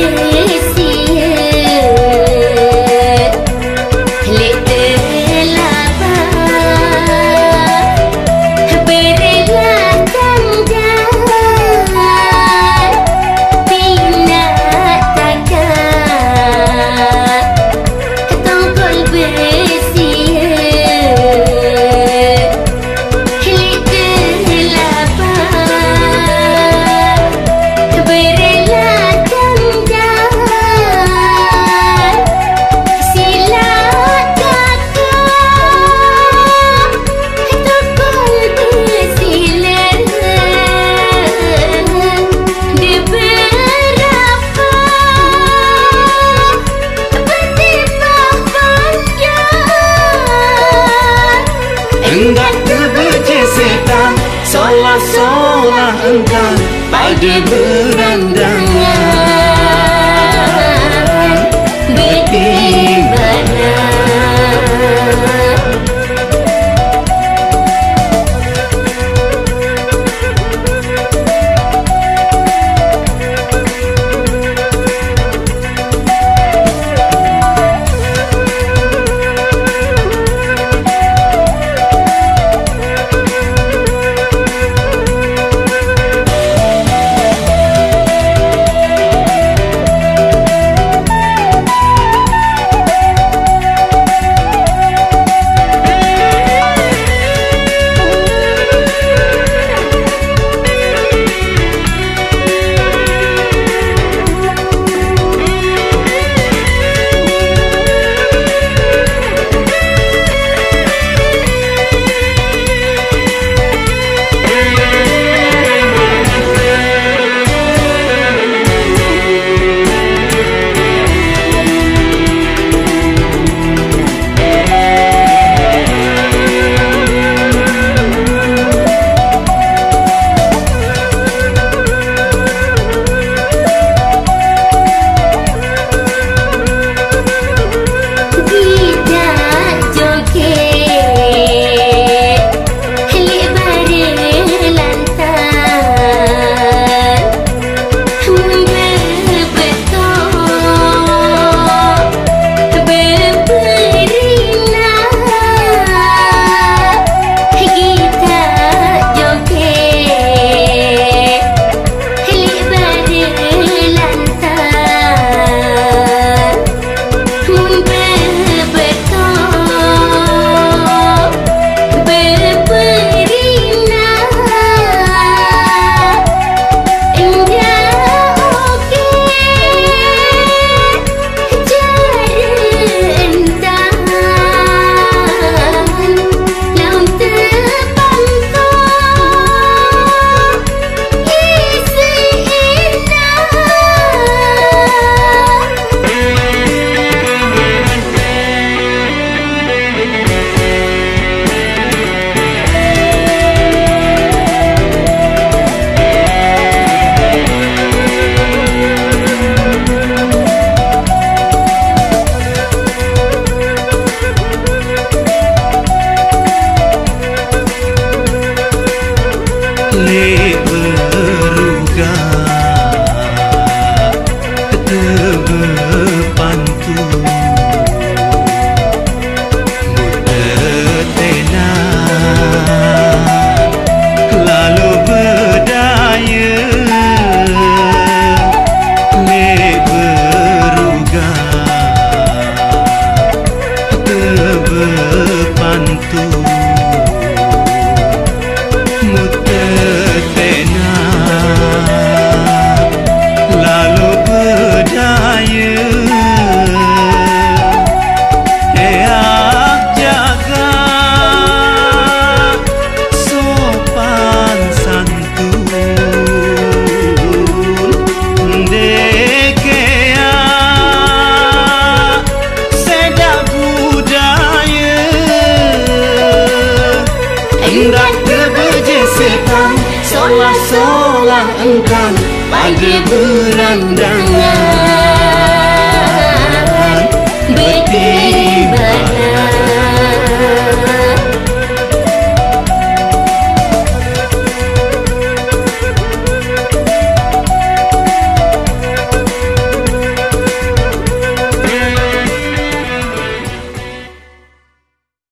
you. Engkau pada berandangan Engkaulah seolah engkau Pada berandangan Beribadah